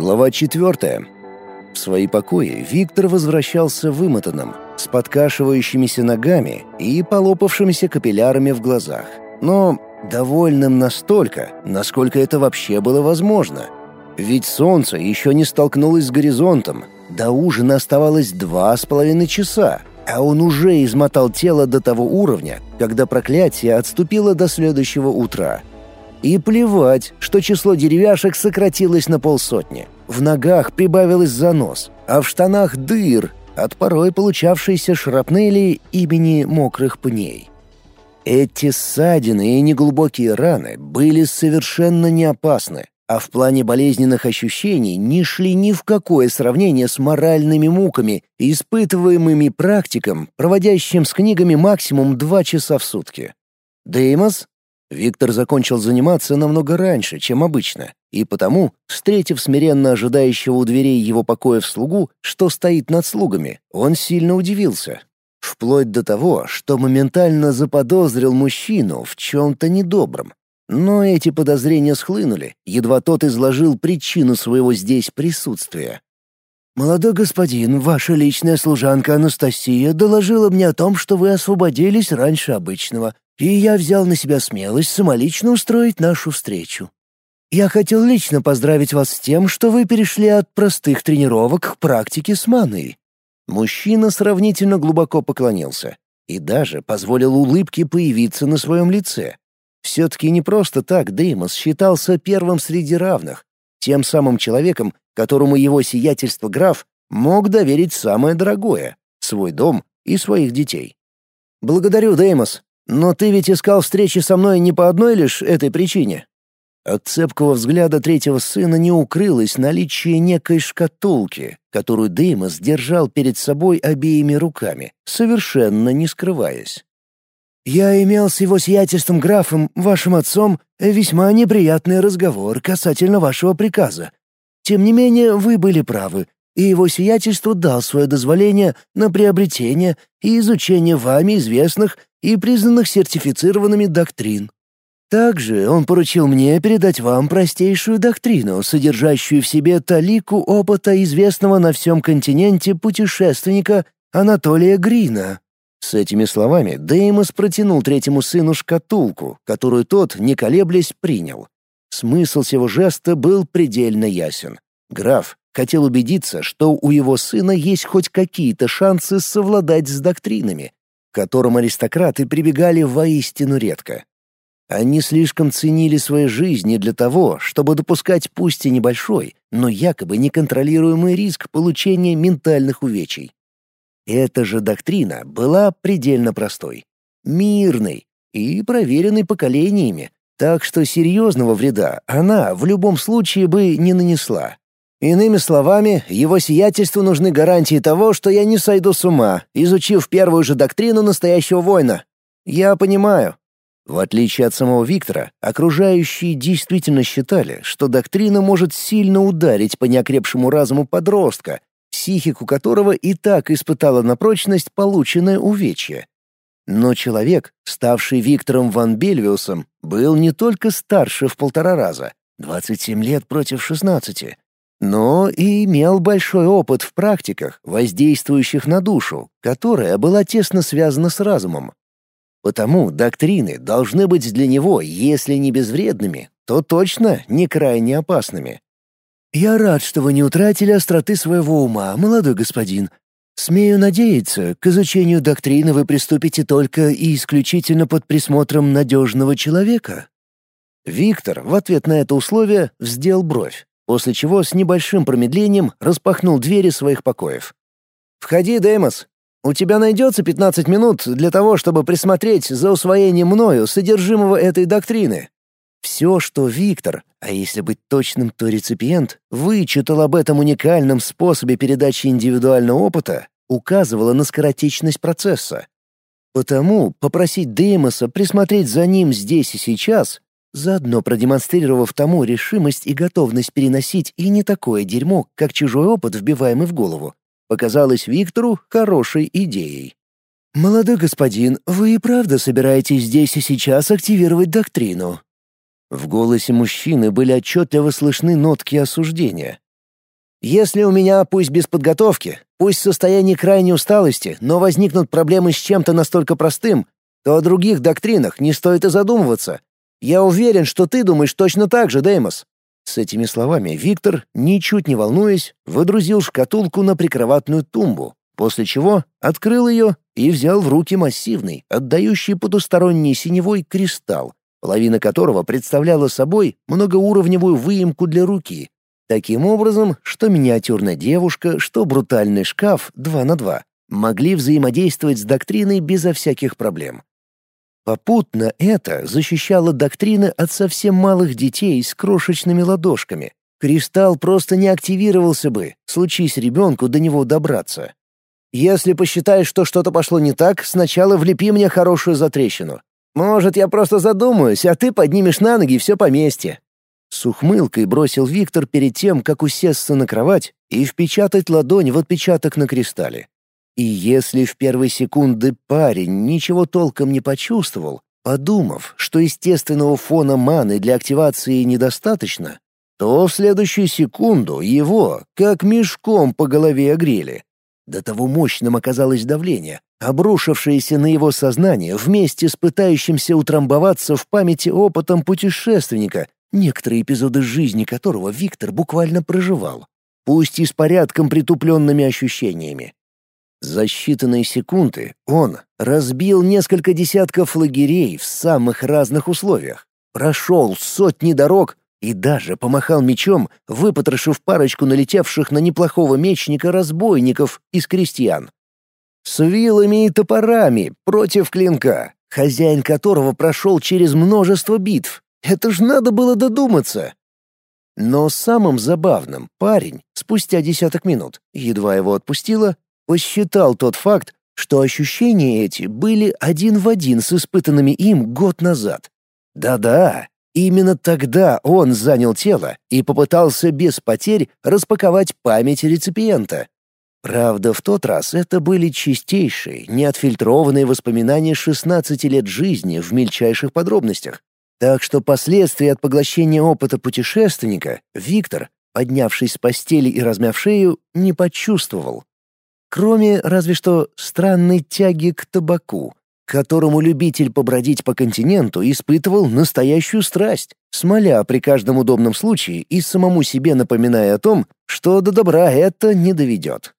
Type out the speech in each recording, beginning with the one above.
Глава четвертая. В свои покои Виктор возвращался вымотанным, с подкашивающимися ногами и полопавшимися капиллярами в глазах. Но довольным настолько, насколько это вообще было возможно. Ведь солнце еще не столкнулось с горизонтом. До ужина оставалось два с половиной часа, а он уже измотал тело до того уровня, когда проклятие отступило до следующего утра. И плевать, что число деревяшек сократилось на полсотни. В ногах прибавилось занос, а в штанах дыр от порой получавшейся шрапнели имени мокрых пней. Эти ссадины и неглубокие раны были совершенно не опасны, а в плане болезненных ощущений не шли ни в какое сравнение с моральными муками, испытываемыми практиком, проводящим с книгами максимум два часа в сутки. Деймос? Виктор закончил заниматься намного раньше, чем обычно, и потому, встретив смиренно ожидающего у дверей его покоя в слугу, что стоит над слугами, он сильно удивился. Вплоть до того, что моментально заподозрил мужчину в чем-то недобром, но эти подозрения схлынули, едва тот изложил причину своего здесь присутствия. «Молодой господин, ваша личная служанка Анастасия доложила мне о том, что вы освободились раньше обычного, и я взял на себя смелость самолично устроить нашу встречу. Я хотел лично поздравить вас с тем, что вы перешли от простых тренировок к практике с маной». Мужчина сравнительно глубоко поклонился и даже позволил улыбке появиться на своем лице, все-таки не просто так Деймос считался первым среди равных, тем самым человеком, которому его сиятельство граф мог доверить самое дорогое — свой дом и своих детей. «Благодарю, Деймос, но ты ведь искал встречи со мной не по одной лишь этой причине». От цепкого взгляда третьего сына не укрылось наличие некой шкатулки, которую Деймос держал перед собой обеими руками, совершенно не скрываясь. Я имел с его сиятельством графом, вашим отцом, весьма неприятный разговор касательно вашего приказа. Тем не менее, вы были правы, и его сиятельство дал свое дозволение на приобретение и изучение вами известных и признанных сертифицированными доктрин. Также он поручил мне передать вам простейшую доктрину, содержащую в себе талику опыта известного на всем континенте путешественника Анатолия Грина. С этими словами Деймос протянул третьему сыну шкатулку, которую тот, не колеблясь, принял. Смысл сего жеста был предельно ясен. Граф хотел убедиться, что у его сына есть хоть какие-то шансы совладать с доктринами, к которым аристократы прибегали воистину редко. Они слишком ценили свои жизни для того, чтобы допускать пусть и небольшой, но якобы неконтролируемый риск получения ментальных увечий. Эта же доктрина была предельно простой, мирной и проверенной поколениями, так что серьезного вреда она в любом случае бы не нанесла. Иными словами, его сиятельству нужны гарантии того, что я не сойду с ума, изучив первую же доктрину настоящего воина. Я понимаю. В отличие от самого Виктора, окружающие действительно считали, что доктрина может сильно ударить по неокрепшему разуму подростка, психику которого и так испытала на прочность полученное увечье. Но человек, ставший Виктором Ван Бельвиусом, был не только старше в полтора раза, 27 лет против 16, но и имел большой опыт в практиках, воздействующих на душу, которая была тесно связана с разумом. Потому доктрины должны быть для него, если не безвредными, то точно не крайне опасными. «Я рад, что вы не утратили остроты своего ума, молодой господин. Смею надеяться, к изучению доктрины вы приступите только и исключительно под присмотром надежного человека». Виктор в ответ на это условие вздел бровь, после чего с небольшим промедлением распахнул двери своих покоев. «Входи, Деймос. У тебя найдется 15 минут для того, чтобы присмотреть за усвоением мною содержимого этой доктрины. Все, что Виктор, а если быть точным, то реципиент, вычитал об этом уникальном способе передачи индивидуального опыта, указывало на скоротечность процесса. Потому попросить Деймоса присмотреть за ним здесь и сейчас, заодно продемонстрировав тому решимость и готовность переносить и не такое дерьмо, как чужой опыт, вбиваемый в голову, показалось Виктору хорошей идеей. «Молодой господин, вы и правда собираетесь здесь и сейчас активировать доктрину?» В голосе мужчины были отчетливо слышны нотки осуждения. Если у меня, пусть без подготовки, пусть в состоянии крайней усталости, но возникнут проблемы с чем-то настолько простым, то о других доктринах не стоит и задумываться. Я уверен, что ты думаешь точно так же, Деймос». С этими словами Виктор, ничуть не волнуясь, выдрузил шкатулку на прикроватную тумбу, после чего открыл ее и взял в руки массивный, отдающий потусторонний синевой кристалл, половина которого представляла собой многоуровневую выемку для руки, Таким образом, что миниатюрная девушка, что брутальный шкаф 2 на 2 могли взаимодействовать с доктриной безо всяких проблем. Попутно это защищало доктрины от совсем малых детей с крошечными ладошками. Кристалл просто не активировался бы, случись ребенку до него добраться. Если посчитаешь, что что-то пошло не так, сначала влепи мне хорошую затрещину. Может, я просто задумаюсь, а ты поднимешь на ноги все поместье. С ухмылкой бросил Виктор перед тем, как усесться на кровать и впечатать ладонь в отпечаток на кристалле. И если в первые секунды парень ничего толком не почувствовал, подумав, что естественного фона маны для активации недостаточно, то в следующую секунду его, как мешком по голове огрели. До того мощным оказалось давление, обрушившееся на его сознание вместе с пытающимся утрамбоваться в памяти опытом путешественника, некоторые эпизоды жизни которого Виктор буквально проживал, пусть и с порядком притупленными ощущениями. За считанные секунды он разбил несколько десятков лагерей в самых разных условиях, прошел сотни дорог и даже помахал мечом, выпотрошив парочку налетевших на неплохого мечника разбойников из крестьян. С вилами и топорами против клинка, хозяин которого прошел через множество битв, это ж надо было додуматься. Но самым забавным парень, спустя десяток минут, едва его отпустило, посчитал тот факт, что ощущения эти были один в один с испытанными им год назад. Да-да, именно тогда он занял тело и попытался без потерь распаковать память реципиента. Правда, в тот раз это были чистейшие, неотфильтрованные воспоминания 16 лет жизни в мельчайших подробностях. Так что последствия от поглощения опыта путешественника Виктор, поднявшись с постели и размяв шею, не почувствовал. Кроме разве что странной тяги к табаку, которому любитель побродить по континенту испытывал настоящую страсть, смоля при каждом удобном случае и самому себе напоминая о том, что до добра это не доведет.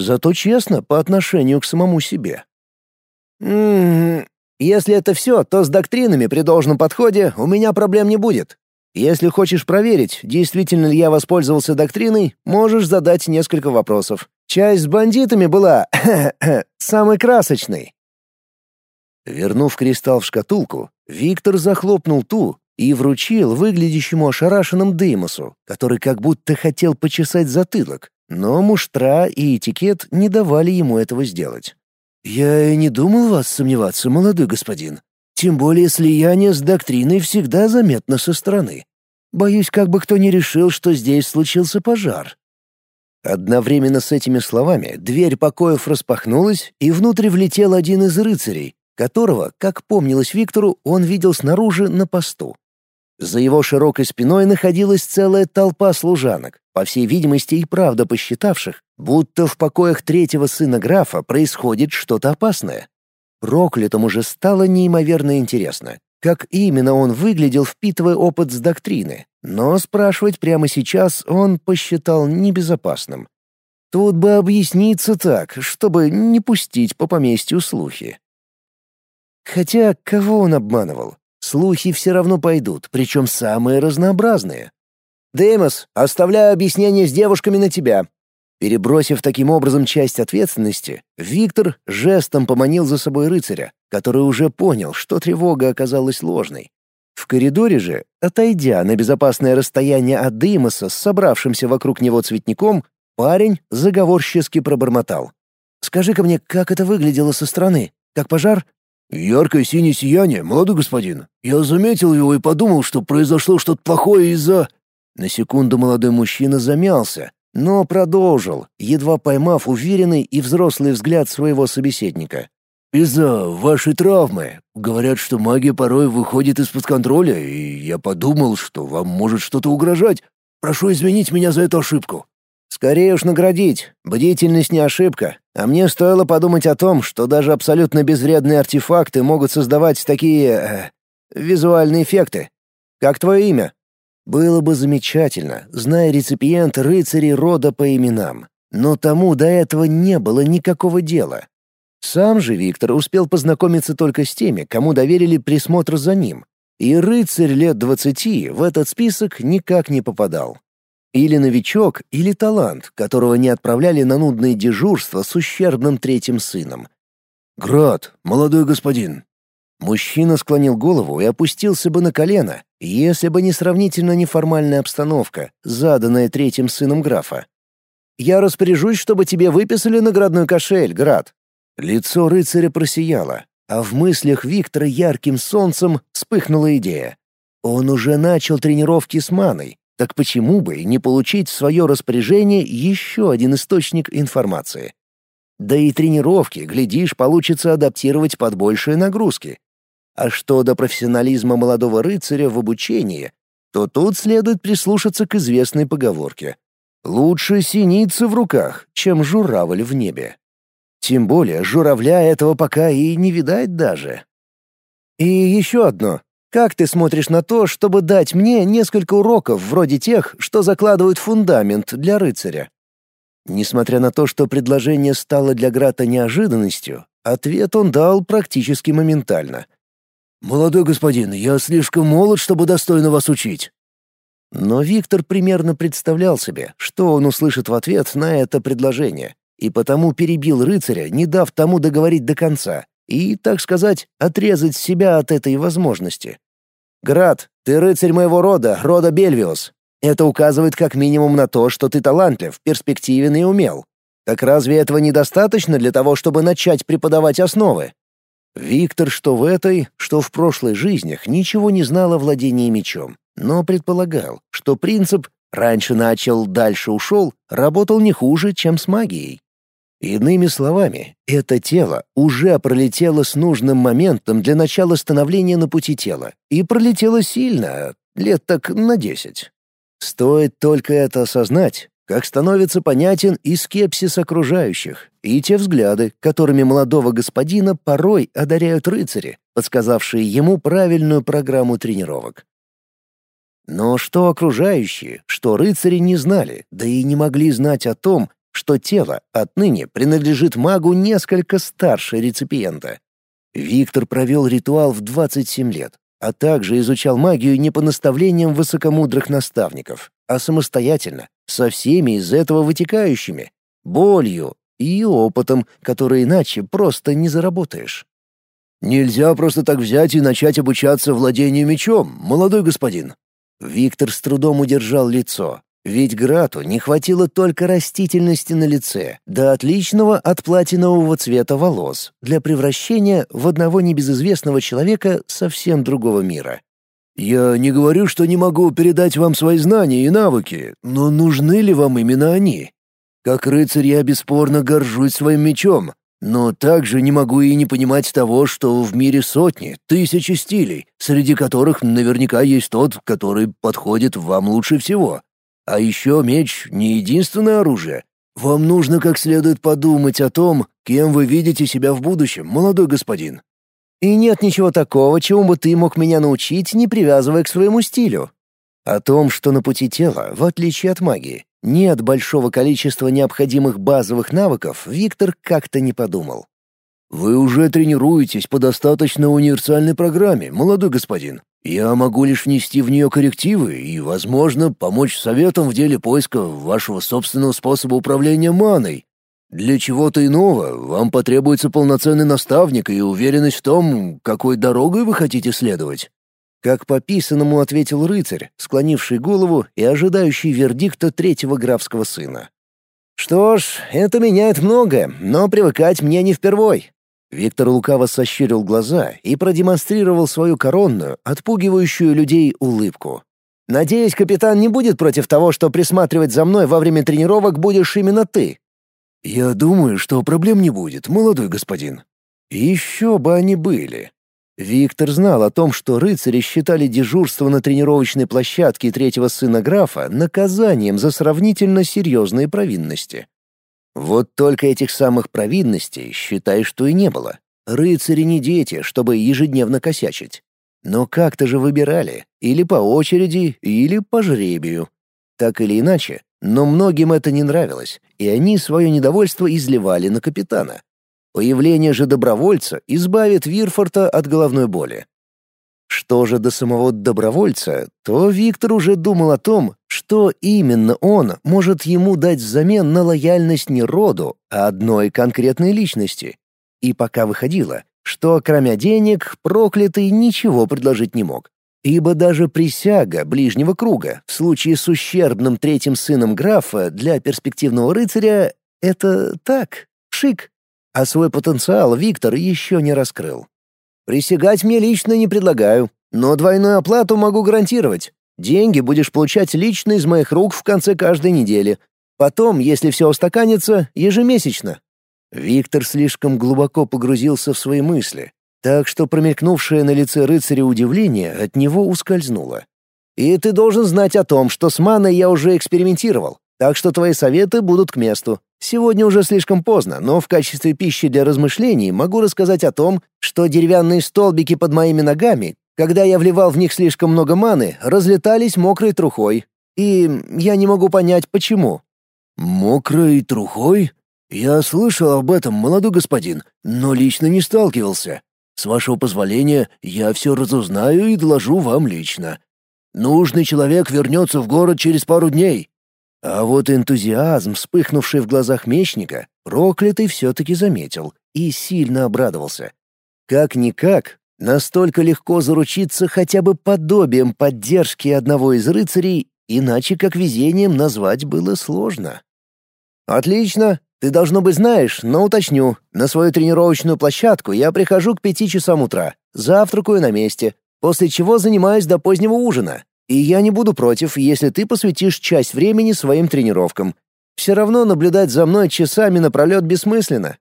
Зато честно по отношению к самому себе. «М-м-м, если это все, то с доктринами при должном подходе у меня проблем не будет. Если хочешь проверить, действительно ли я воспользовался доктриной, можешь задать несколько вопросов. Часть с бандитами была самой красочной. Вернув кристалл в шкатулку, Виктор захлопнул ту и вручил выглядящему ошарашенным Деймосу, который как будто хотел почесать затылок, но муштра и этикет не давали ему этого сделать. «Я и не думал вас сомневаться, молодой господин. Тем более слияние с доктриной всегда заметно со стороны. Боюсь, как бы кто ни решил, что здесь случился пожар». Одновременно с этими словами дверь покоев распахнулась, и внутрь влетел один из рыцарей, которого, как помнилось Виктору, он видел снаружи на посту. За его широкой спиной находилась целая толпа служанок, по всей видимости и правда посчитавших, будто в покоях третьего сына графа происходит что-то опасное. Проклятому же стало неимоверно интересно, как именно он выглядел, впитывая опыт с доктрины, но спрашивать прямо сейчас он посчитал небезопасным. Тут бы объясниться так, чтобы не пустить по поместью слухи. Хотя кого он обманывал? Слухи все равно пойдут, причем самые разнообразные. «Деймос, оставляю объяснение с девушками на тебя». Перебросив таким образом часть ответственности, Виктор жестом поманил за собой рыцаря, который уже понял, что тревога оказалась ложной. В коридоре же, отойдя на безопасное расстояние от Деймоса с собравшимся вокруг него цветником, парень заговорчески пробормотал. «Скажи-ка мне, как это выглядело со стороны? Как пожар?» «Яркое синее сияние, молодой господин. Я заметил его и подумал, что произошло что-то плохое из-за...» На секунду молодой мужчина замялся, но продолжил, едва поймав уверенный и взрослый взгляд своего собеседника. «Из-за вашей травмы. Говорят, что магия порой выходит из-под контроля, и я подумал, что вам может что-то угрожать. Прошу извинить меня за эту ошибку». Скорее уж наградить. Бдительность не ошибка. А мне стоило подумать о том, что даже абсолютно безвредные артефакты могут создавать такие... Э, визуальные эффекты. Как твое имя? Было бы замечательно, зная реципиент рыцарей рода по именам. Но тому до этого не было никакого дела. Сам же Виктор успел познакомиться только с теми, кому доверили присмотр за ним. И рыцарь лет двадцати в этот список никак не попадал. Или новичок, или талант, которого не отправляли на нудные дежурства с ущербным третьим сыном. «Град, молодой господин». Мужчина склонил голову и опустился бы на колено, если бы не сравнительно неформальная обстановка, заданная третьим сыном графа. «Я распоряжусь, чтобы тебе выписали наградной кошель, Град». Лицо рыцаря просияло, а в мыслях Виктора ярким солнцем вспыхнула идея. Он уже начал тренировки с маной, так почему бы не получить в свое распоряжение еще один источник информации? Да и тренировки, глядишь, получится адаптировать под большие нагрузки. А что до профессионализма молодого рыцаря в обучении, то тут следует прислушаться к известной поговорке. Лучше синицы в руках, чем журавль в небе. Тем более журавля этого пока и не видать даже. И еще одно. Как ты смотришь на то, чтобы дать мне несколько уроков вроде тех, что закладывают фундамент для рыцаря? Несмотря на то, что предложение стало для Грата неожиданностью, ответ он дал практически моментально. «Молодой господин, я слишком молод, чтобы достойно вас учить». Но Виктор примерно представлял себе, что он услышит в ответ на это предложение, и потому перебил рыцаря, не дав тому договорить до конца, и, так сказать, отрезать себя от этой возможности. «Град, ты рыцарь моего рода, рода Бельвиус. Это указывает как минимум на то, что ты талантлив, перспективен и умел. Так разве этого недостаточно для того, чтобы начать преподавать основы?» Виктор что в этой, что в прошлой жизнях ничего не знал о владении мечом, но предполагал, что принцип «раньше начал, дальше ушел» работал не хуже, чем с магией. Иными словами, это тело уже пролетело с нужным моментом для начала становления на пути тела, и пролетело сильно, лет так на десять. Стоит только это осознать, как становится понятен и скепсис окружающих, и те взгляды, которыми молодого господина порой одаряют рыцари, подсказавшие ему правильную программу тренировок. Но что окружающие, что рыцари не знали, да и не могли знать о том, что тело отныне принадлежит магу несколько старше реципиента. Виктор провел ритуал в 27 лет, а также изучал магию не по наставлениям высокомудрых наставников, а самостоятельно, со всеми из этого вытекающими, болью и опытом, который иначе просто не заработаешь. «Нельзя просто так взять и начать обучаться владению мечом, молодой господин». Виктор с трудом удержал лицо, ведь Грату не хватило только растительности на лице, да отличного от платинового цвета волос для превращения в одного небезызвестного человека совсем другого мира. «Я не говорю, что не могу передать вам свои знания и навыки, но нужны ли вам именно они? Как рыцарь я бесспорно горжусь своим мечом, но также не могу и не понимать того, что в мире сотни, тысячи стилей, среди которых наверняка есть тот, который подходит вам лучше всего. А еще меч — не единственное оружие. Вам нужно как следует подумать о том, кем вы видите себя в будущем, молодой господин. И нет ничего такого, чему бы ты мог меня научить, не привязывая к своему стилю. О том, что на пути тела, в отличие от магии, нет большого количества необходимых базовых навыков, Виктор как-то не подумал. «Вы уже тренируетесь по достаточно универсальной программе, молодой господин. Я могу лишь внести в нее коррективы и, возможно, помочь советам в деле поиска вашего собственного способа управления маной. Для чего-то иного вам потребуется полноценный наставник и уверенность в том, какой дорогой вы хотите следовать». Как по писанному ответил рыцарь, склонивший голову и ожидающий вердикта третьего графского сына. «Что ж, это меняет многое, но привыкать мне не впервой. Виктор лукаво сощурил глаза и продемонстрировал свою коронную, отпугивающую людей улыбку. «Надеюсь, капитан не будет против того, что присматривать за мной во время тренировок будешь именно ты». «Я думаю, что проблем не будет, молодой господин». «Еще бы они были». Виктор знал о том, что рыцари считали дежурство на тренировочной площадке третьего сына графа наказанием за сравнительно серьезные провинности. Вот только этих самых провинностей, считай, что и не было. Рыцари не дети, чтобы ежедневно косячить. Но как-то же выбирали, или по очереди, или по жребию. Так или иначе, но многим это не нравилось, и они свое недовольство изливали на капитана. Появление же добровольца избавит Вирфорта от головной боли. Что же до самого добровольца, то Виктор уже думал о том, что именно он может ему дать взамен на лояльность не роду, а одной конкретной личности. И пока выходило, что кроме денег проклятый ничего предложить не мог. Ибо даже присяга ближнего круга в случае с ущербным третьим сыном графа для перспективного рыцаря — это так, шик. А свой потенциал Виктор еще не раскрыл. Присягать мне лично не предлагаю, но двойную оплату могу гарантировать. Деньги будешь получать лично из моих рук в конце каждой недели. Потом, если все устаканится, ежемесячно. Виктор слишком глубоко погрузился в свои мысли, так что промелькнувшее на лице рыцаря удивление от него ускользнуло. «И ты должен знать о том, что с маной я уже экспериментировал, так что твои советы будут к месту. Сегодня уже слишком поздно, но в качестве пищи для размышлений могу рассказать о том, что деревянные столбики под моими ногами, когда я вливал в них слишком много маны, разлетались мокрой трухой. И я не могу понять, почему. «Мокрой трухой? Я слышал об этом, молодой господин, но лично не сталкивался. С вашего позволения, я все разузнаю и доложу вам лично. Нужный человек вернется в город через пару дней. А вот энтузиазм, вспыхнувший в глазах мечника, проклятый все-таки заметил и сильно обрадовался. Как-никак, настолько легко заручиться хотя бы подобием поддержки одного из рыцарей, иначе как везением назвать было сложно. «Отлично, ты, должно быть, знаешь, но уточню. На свою тренировочную площадку я прихожу к пяти часам утра, завтракаю на месте, после чего занимаюсь до позднего ужина. И я не буду против, если ты посвятишь часть времени своим тренировкам. Все равно наблюдать за мной часами напролет бессмысленно».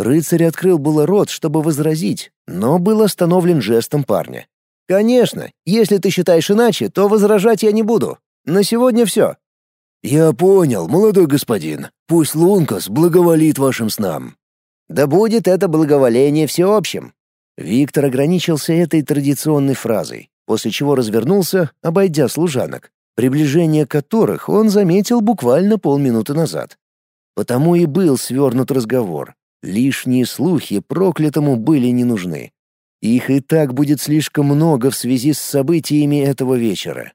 Рыцарь открыл было рот, чтобы возразить, но был остановлен жестом парня. «Конечно, если ты считаешь иначе, то возражать я не буду. На сегодня все». «Я понял, молодой господин. Пусть Лункас благоволит вашим снам». «Да будет это благоволение всеобщим». Виктор ограничился этой традиционной фразой после чего развернулся, обойдя служанок, приближение которых он заметил буквально полминуты назад. Потому и был свернут разговор. Лишние слухи проклятому были не нужны. Их и так будет слишком много в связи с событиями этого вечера.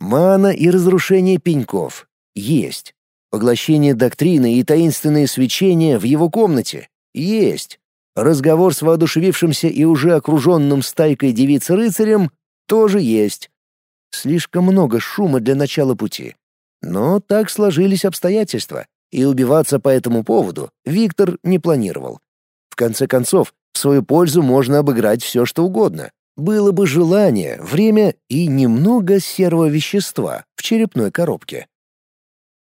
Мана и разрушение пеньков есть. Поглощение доктрины и таинственные свечения в его комнате есть. Разговор с воодушевившимся и уже окруженным стайкой девиц-рыцарем тоже есть. Слишком много шума для начала пути. Но так сложились обстоятельства, и убиваться по этому поводу Виктор не планировал. В конце концов, в свою пользу можно обыграть все, что угодно. Было бы желание, время и немного серого вещества в черепной коробке.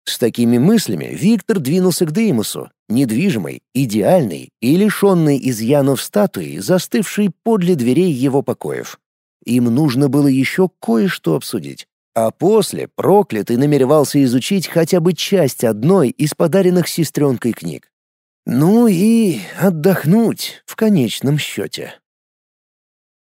С такими мыслями Виктор двинулся к Деймосу, недвижимой, идеальной и лишенной изъянов статуи, застывшей подле дверей его покоев. Им нужно было еще кое-что обсудить. А после проклятый намеревался изучить хотя бы часть одной из подаренных сестренкой книг. Ну и отдохнуть в конечном счете.